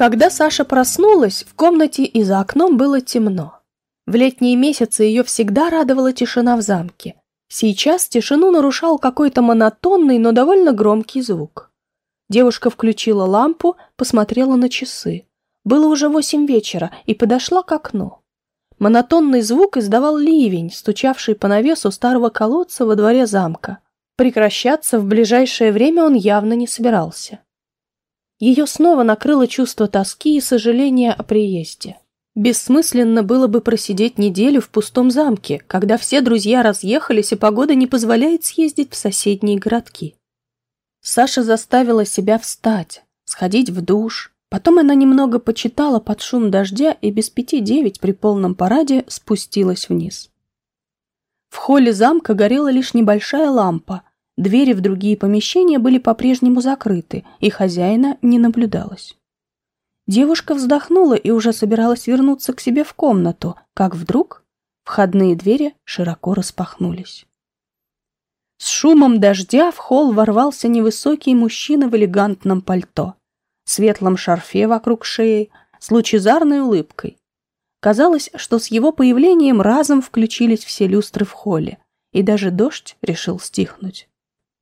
Когда Саша проснулась, в комнате и за окном было темно. В летние месяцы ее всегда радовала тишина в замке. Сейчас тишину нарушал какой-то монотонный, но довольно громкий звук. Девушка включила лампу, посмотрела на часы. Было уже восемь вечера и подошла к окну. Монотонный звук издавал ливень, стучавший по навесу старого колодца во дворе замка. Прекращаться в ближайшее время он явно не собирался. Ее снова накрыло чувство тоски и сожаления о приезде. Бессмысленно было бы просидеть неделю в пустом замке, когда все друзья разъехались и погода не позволяет съездить в соседние городки. Саша заставила себя встать, сходить в душ. Потом она немного почитала под шум дождя и без пяти девять при полном параде спустилась вниз. В холле замка горела лишь небольшая лампа, Двери в другие помещения были по-прежнему закрыты, и хозяина не наблюдалось. Девушка вздохнула и уже собиралась вернуться к себе в комнату, как вдруг входные двери широко распахнулись. С шумом дождя в холл ворвался невысокий мужчина в элегантном пальто, светлом шарфе вокруг шеи, с лучезарной улыбкой. Казалось, что с его появлением разом включились все люстры в холле, и даже дождь решил стихнуть.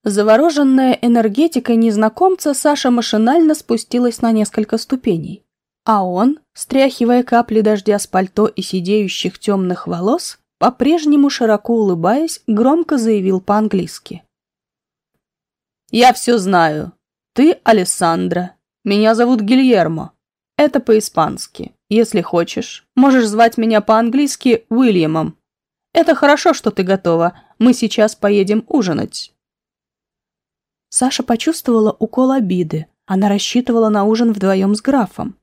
Завороженная энергетикой незнакомца, Саша машинально спустилась на несколько ступеней. А он, стряхивая капли дождя с пальто и сидеющих темных волос, по-прежнему широко улыбаясь, громко заявил по-английски. «Я все знаю. Ты Алессандра. Меня зовут Гильермо. Это по-испански. Если хочешь, можешь звать меня по-английски Уильямом. Это хорошо, что ты готова. Мы сейчас поедем ужинать». Саша почувствовала укол обиды. Она рассчитывала на ужин вдвоем с графом.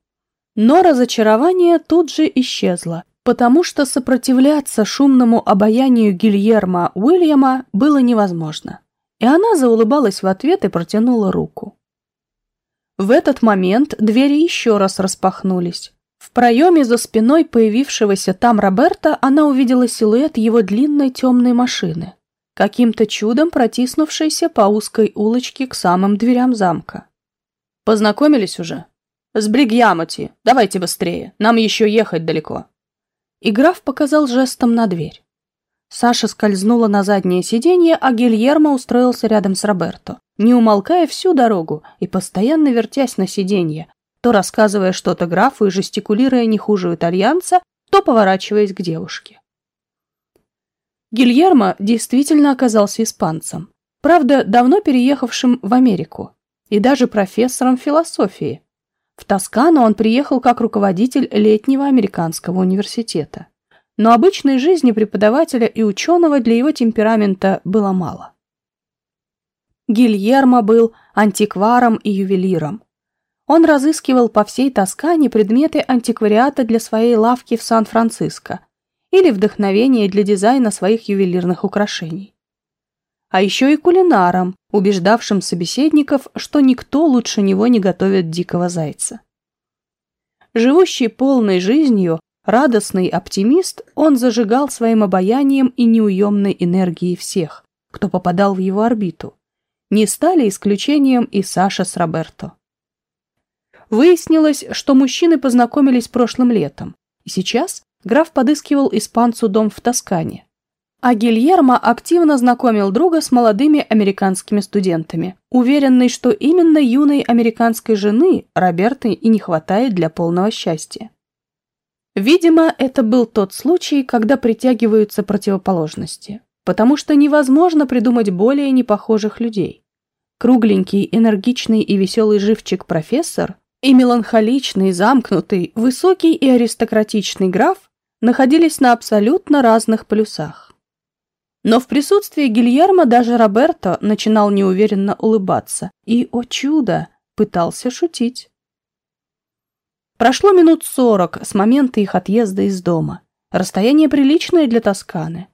Но разочарование тут же исчезло, потому что сопротивляться шумному обаянию Гильермо Уильяма было невозможно. И она заулыбалась в ответ и протянула руку. В этот момент двери еще раз распахнулись. В проеме за спиной появившегося там Роберта она увидела силуэт его длинной темной машины каким-то чудом протиснувшийся по узкой улочке к самым дверям замка. «Познакомились уже?» «С Бригьямоти. Давайте быстрее. Нам еще ехать далеко». И граф показал жестом на дверь. Саша скользнула на заднее сиденье, а Гильермо устроился рядом с Роберто, не умолкая всю дорогу и постоянно вертясь на сиденье, то рассказывая что-то графу и жестикулируя не хуже итальянца, то поворачиваясь к девушке. Гильермо действительно оказался испанцем, правда, давно переехавшим в Америку, и даже профессором философии. В Тоскану он приехал как руководитель летнего американского университета. Но обычной жизни преподавателя и ученого для его темперамента было мало. Гильермо был антикваром и ювелиром. Он разыскивал по всей Тоскане предметы антиквариата для своей лавки в Сан-Франциско или вдохновение для дизайна своих ювелирных украшений. А еще и кулинаром, убеждавшим собеседников, что никто лучше него не готовит дикого зайца. Живущий полной жизнью, радостный оптимист, он зажигал своим обаянием и неуемной энергией всех, кто попадал в его орбиту. Не стали исключением и Саша с Роберто. Выяснилось, что мужчины познакомились прошлым летом, и сейчас граф подыскивал испанцу дом в Тоскане. А Гильермо активно знакомил друга с молодыми американскими студентами, уверенный, что именно юной американской жены Роберты и не хватает для полного счастья. Видимо, это был тот случай, когда притягиваются противоположности, потому что невозможно придумать более непохожих людей. Кругленький, энергичный и веселый живчик-профессор и меланхоличный, замкнутый, высокий и аристократичный граф находились на абсолютно разных полюсах. Но в присутствии Гильермо даже Роберто начинал неуверенно улыбаться и, о чудо, пытался шутить. Прошло минут сорок с момента их отъезда из дома. Расстояние приличное для Тосканы.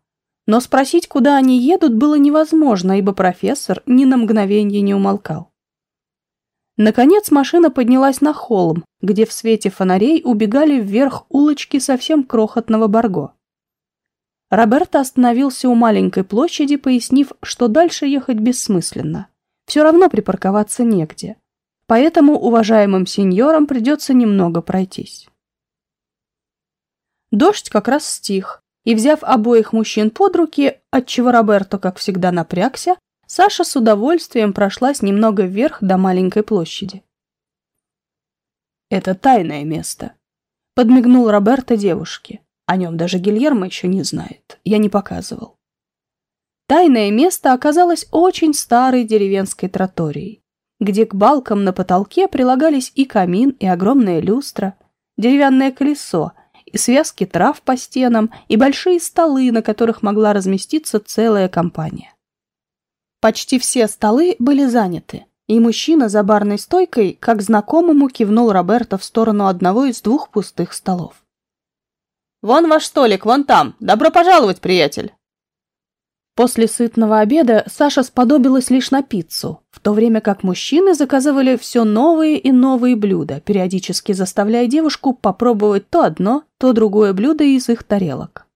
Но спросить, куда они едут, было невозможно, ибо профессор ни на мгновение не умолкал. Наконец машина поднялась на холм, где в свете фонарей убегали вверх улочки совсем крохотного Барго. Роберто остановился у маленькой площади, пояснив, что дальше ехать бессмысленно. Все равно припарковаться негде. Поэтому уважаемым сеньорам придется немного пройтись. Дождь как раз стих, и, взяв обоих мужчин под руки, отчего Роберто, как всегда, напрягся, Саша с удовольствием прошлась немного вверх до маленькой площади. «Это тайное место», — подмигнул Роберто девушке. О нем даже Гильермо еще не знает. Я не показывал. Тайное место оказалось очень старой деревенской троторией, где к балкам на потолке прилагались и камин, и огромная люстра, деревянное колесо, и связки трав по стенам, и большие столы, на которых могла разместиться целая компания. Почти все столы были заняты, и мужчина за барной стойкой, как знакомому, кивнул Роберто в сторону одного из двух пустых столов. «Вон ваш столик, вон там! Добро пожаловать, приятель!» После сытного обеда Саша сподобилась лишь на пиццу, в то время как мужчины заказывали все новые и новые блюда, периодически заставляя девушку попробовать то одно, то другое блюдо из их тарелок.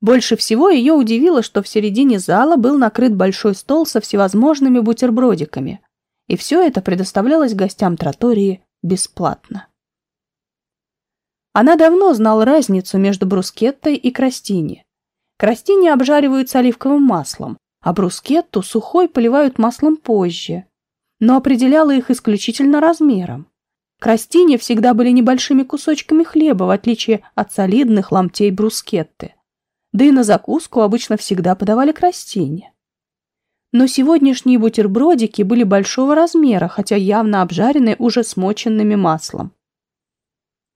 Больше всего ее удивило, что в середине зала был накрыт большой стол со всевозможными бутербродиками, и все это предоставлялось гостям тротории бесплатно. Она давно знала разницу между брускеттой и крастини, Крастини обжаривают с оливковым маслом, а брускетту сухой поливают маслом позже. Но определяла их исключительно размером. Крастини всегда были небольшими кусочками хлеба, в отличие от солидных ломтей брускетты. Да и на закуску обычно всегда подавали крастини. Но сегодняшние бутербродики были большого размера, хотя явно обжарены уже смоченными маслом.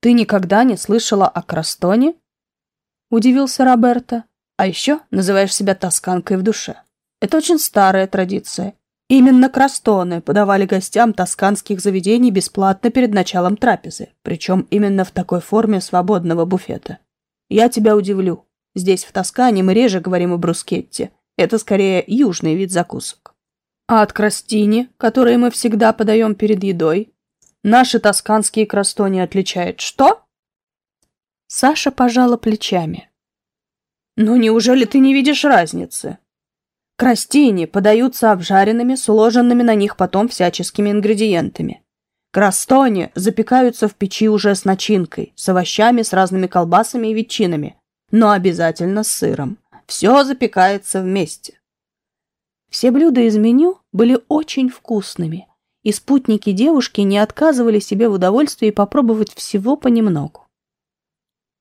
«Ты никогда не слышала о крастоне?» – удивился Роберто. А еще называешь себя тосканкой в душе. Это очень старая традиция. Именно крастоны подавали гостям тосканских заведений бесплатно перед началом трапезы, причем именно в такой форме свободного буфета. Я тебя удивлю. Здесь, в Тоскане, мы реже говорим о брускетте. Это скорее южный вид закусок. А от крастини, которые мы всегда подаем перед едой, наши тосканские крастони отличают что? Саша пожала плечами. «Ну неужели ты не видишь разницы?» Крастини подаются обжаренными с уложенными на них потом всяческими ингредиентами. Крастони запекаются в печи уже с начинкой, с овощами, с разными колбасами и ветчинами, но обязательно с сыром. Все запекается вместе. Все блюда из меню были очень вкусными, и спутники девушки не отказывали себе в удовольствии попробовать всего понемногу.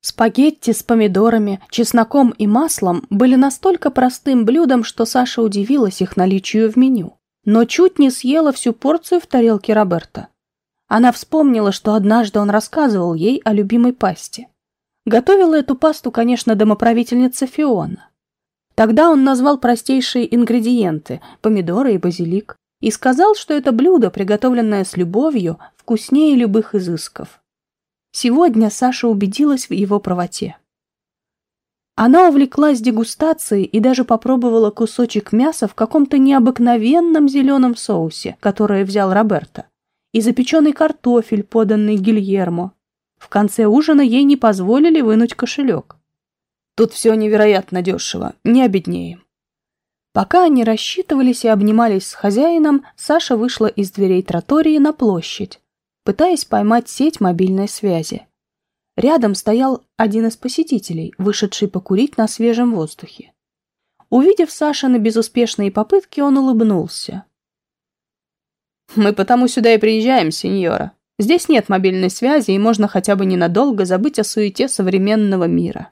Спагетти с помидорами, чесноком и маслом были настолько простым блюдом, что Саша удивилась их наличию в меню. Но чуть не съела всю порцию в тарелке Роберта. Она вспомнила, что однажды он рассказывал ей о любимой пасте. Готовила эту пасту, конечно, домоправительница Фиона. Тогда он назвал простейшие ингредиенты – помидоры и базилик, и сказал, что это блюдо, приготовленное с любовью, вкуснее любых изысков. Сегодня Саша убедилась в его правоте. Она увлеклась дегустацией и даже попробовала кусочек мяса в каком-то необыкновенном зеленом соусе, которое взял Роберто, и запеченный картофель, поданный Гильермо. В конце ужина ей не позволили вынуть кошелек. Тут все невероятно дешево, не обеднеем. Пока они рассчитывались и обнимались с хозяином, Саша вышла из дверей тротории на площадь, пытаясь поймать сеть мобильной связи. Рядом стоял один из посетителей, вышедший покурить на свежем воздухе. Увидев Сашины безуспешные попытки, он улыбнулся. «Мы потому сюда и приезжаем, сеньора. Здесь нет мобильной связи, и можно хотя бы ненадолго забыть о суете современного мира».